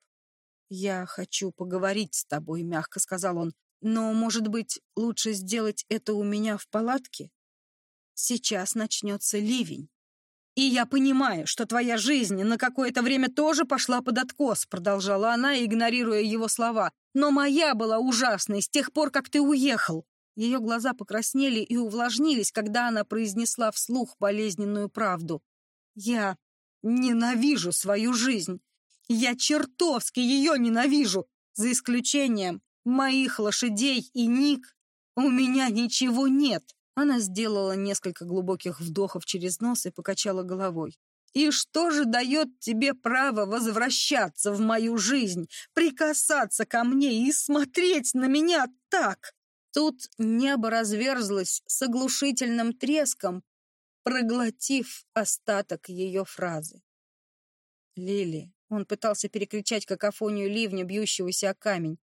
«Я хочу поговорить с тобой», — мягко сказал он. «Но, может быть, лучше сделать это у меня в палатке? Сейчас начнется ливень». «И я понимаю, что твоя жизнь на какое-то время тоже пошла под откос», продолжала она, игнорируя его слова. «Но моя была ужасной с тех пор, как ты уехал». Ее глаза покраснели и увлажнились, когда она произнесла вслух болезненную правду. «Я ненавижу свою жизнь. Я чертовски ее ненавижу, за исключением моих лошадей и Ник. У меня ничего нет. Она сделала несколько глубоких вдохов через нос и покачала головой. «И что же дает тебе право возвращаться в мою жизнь, прикасаться ко мне и смотреть на меня так?» Тут небо разверзлось с оглушительным треском, проглотив остаток ее фразы. «Лили», — он пытался перекричать какофонию ливня, бьющегося о камень,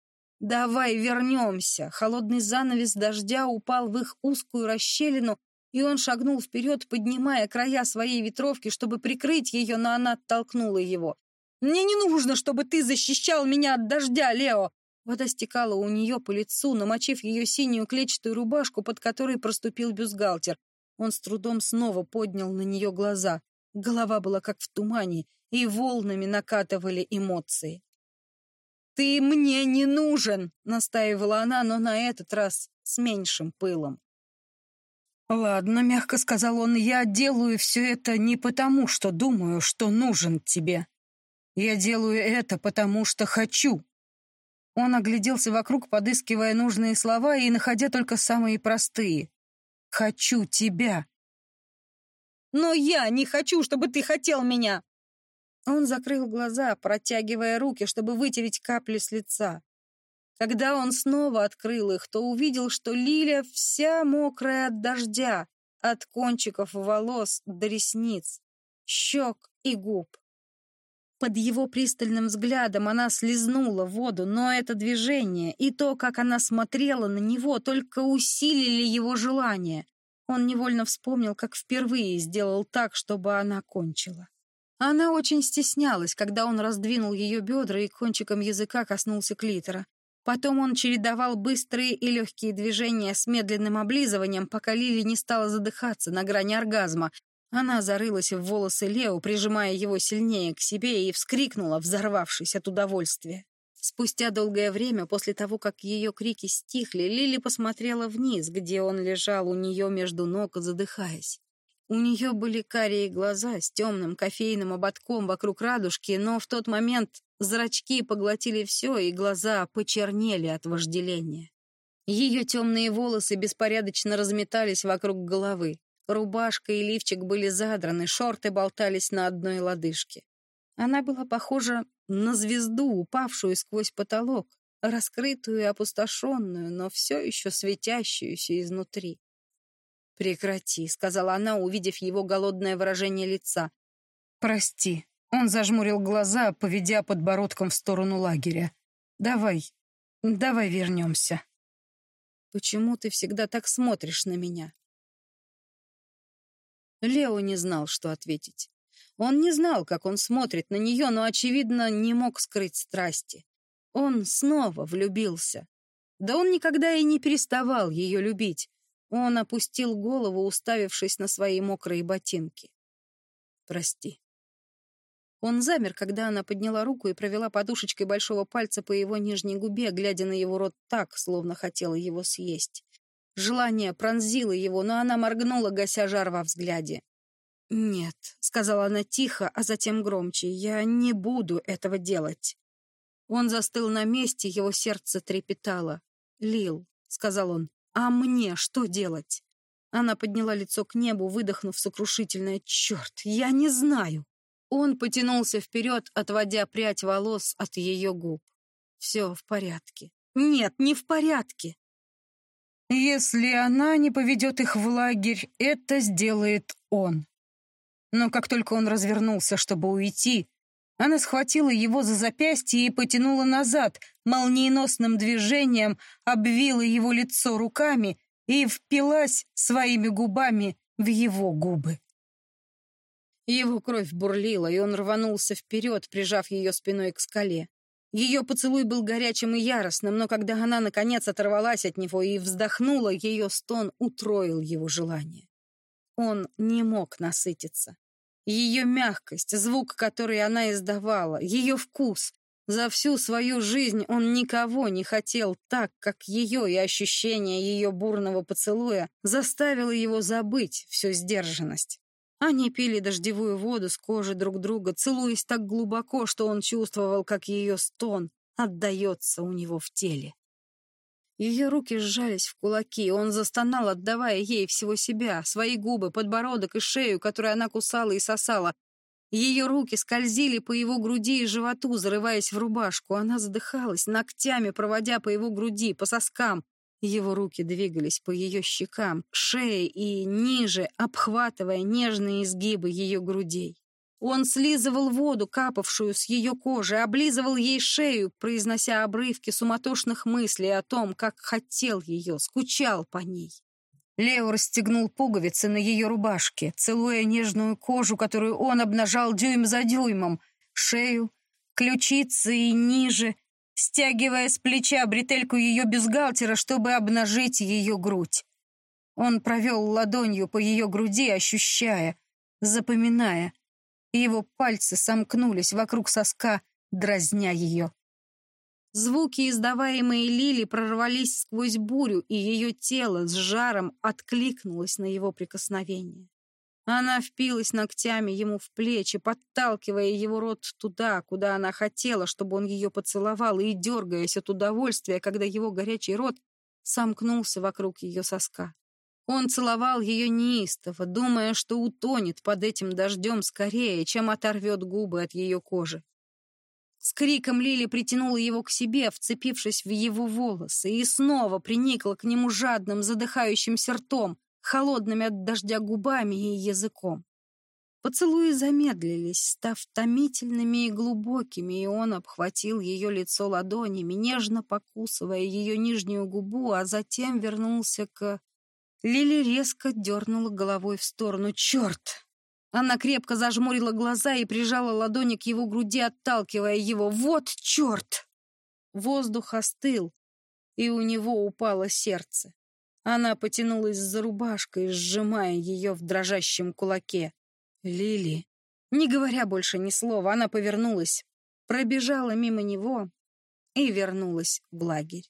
«Давай вернемся!» Холодный занавес дождя упал в их узкую расщелину, и он шагнул вперед, поднимая края своей ветровки, чтобы прикрыть ее, но она оттолкнула его. «Мне не нужно, чтобы ты защищал меня от дождя, Лео!» Вода стекала у нее по лицу, намочив ее синюю клетчатую рубашку, под которой проступил бюстгальтер. Он с трудом снова поднял на нее глаза. Голова была как в тумане, и волнами накатывали эмоции. «Ты мне не нужен!» — настаивала она, но на этот раз с меньшим пылом. «Ладно», — мягко сказал он, — «я делаю все это не потому, что думаю, что нужен тебе. Я делаю это потому, что хочу». Он огляделся вокруг, подыскивая нужные слова и находя только самые простые. «Хочу тебя». «Но я не хочу, чтобы ты хотел меня!» Он закрыл глаза, протягивая руки, чтобы вытереть капли с лица. Когда он снова открыл их, то увидел, что Лиля вся мокрая от дождя, от кончиков волос до ресниц, щек и губ. Под его пристальным взглядом она слезнула воду, но это движение и то, как она смотрела на него, только усилили его желание. Он невольно вспомнил, как впервые сделал так, чтобы она кончила. Она очень стеснялась, когда он раздвинул ее бедра и кончиком языка коснулся клитора. Потом он чередовал быстрые и легкие движения с медленным облизыванием, пока Лили не стала задыхаться на грани оргазма. Она зарылась в волосы Лео, прижимая его сильнее к себе, и вскрикнула, взорвавшись от удовольствия. Спустя долгое время, после того, как ее крики стихли, Лили посмотрела вниз, где он лежал у нее между ног, задыхаясь. У нее были карие глаза с темным кофейным ободком вокруг радужки, но в тот момент Зрачки поглотили все, и глаза почернели от вожделения. Ее темные волосы беспорядочно разметались вокруг головы. Рубашка и лифчик были задраны, шорты болтались на одной лодыжке. Она была похожа на звезду, упавшую сквозь потолок, раскрытую и опустошенную, но все еще светящуюся изнутри. «Прекрати», — сказала она, увидев его голодное выражение лица. «Прости», он зажмурил глаза, поведя подбородком в сторону лагеря. «Давай, давай вернемся». «Почему ты всегда так смотришь на меня?» Лео не знал, что ответить. Он не знал, как он смотрит на нее, но, очевидно, не мог скрыть страсти. Он снова влюбился. Да он никогда и не переставал ее любить. Он опустил голову, уставившись на свои мокрые ботинки. «Прости», он замер, когда она подняла руку и провела подушечкой большого пальца по его нижней губе, глядя на его рот так, словно хотела его съесть. Желание пронзило его, но она моргнула, гася жар во взгляде. «Нет», — сказала она тихо, а затем громче, — «я не буду этого делать». Он застыл на месте, его сердце трепетало. «Лил», — сказал он, — «а мне что делать?» Она подняла лицо к небу, выдохнув сокрушительное «Черт, я не знаю!» Он потянулся вперед, отводя прядь волос от ее губ. Все в порядке. Нет, не в порядке. Если она не поведет их в лагерь, это сделает он. Но как только он развернулся, чтобы уйти, она схватила его за запястье и потянула назад, молниеносным движением обвила его лицо руками и впилась своими губами в его губы. Его кровь бурлила, и он рванулся вперед, прижав ее спиной к скале. Ее поцелуй был горячим и яростным, но когда она, наконец, оторвалась от него и вздохнула, ее стон утроил его желание. Он не мог насытиться. Ее мягкость, звук, который она издавала, ее вкус. За всю свою жизнь он никого не хотел так, как ее, и ощущение ее бурного поцелуя заставило его забыть всю сдержанность. Они пили дождевую воду с кожи друг друга, целуясь так глубоко, что он чувствовал, как ее стон отдается у него в теле. Ее руки сжались в кулаки, он застонал, отдавая ей всего себя, свои губы, подбородок и шею, которые она кусала и сосала. Ее руки скользили по его груди и животу, зарываясь в рубашку. Она задыхалась, ногтями проводя по его груди, по соскам. Его руки двигались по ее щекам, шее и ниже, обхватывая нежные изгибы ее грудей. Он слизывал воду, капавшую с ее кожи, облизывал ей шею, произнося обрывки суматошных мыслей о том, как хотел ее, скучал по ней. Лео расстегнул пуговицы на ее рубашке, целуя нежную кожу, которую он обнажал дюйм за дюймом, шею, ключицы и ниже, стягивая с плеча бретельку ее бюстгальтера, чтобы обнажить ее грудь. Он провел ладонью по ее груди, ощущая, запоминая. Его пальцы сомкнулись вокруг соска, дразня ее. Звуки, издаваемые Лили, прорвались сквозь бурю, и ее тело с жаром откликнулось на его прикосновение. Она впилась ногтями ему в плечи, подталкивая его рот туда, куда она хотела, чтобы он ее поцеловал, и дергаясь от удовольствия, когда его горячий рот сомкнулся вокруг ее соска. Он целовал ее неистово, думая, что утонет под этим дождем скорее, чем оторвет губы от ее кожи. С криком Лили притянула его к себе, вцепившись в его волосы, и снова приникла к нему жадным, задыхающимся ртом, холодными от дождя губами и языком. Поцелуи замедлились, став томительными и глубокими, и он обхватил ее лицо ладонями, нежно покусывая ее нижнюю губу, а затем вернулся к... Лили резко дернула головой в сторону. «Черт!» Она крепко зажмурила глаза и прижала ладони к его груди, отталкивая его. «Вот черт!» Воздух остыл, и у него упало сердце. Она потянулась за рубашкой, сжимая ее в дрожащем кулаке. «Лили!» Не говоря больше ни слова, она повернулась, пробежала мимо него и вернулась в лагерь.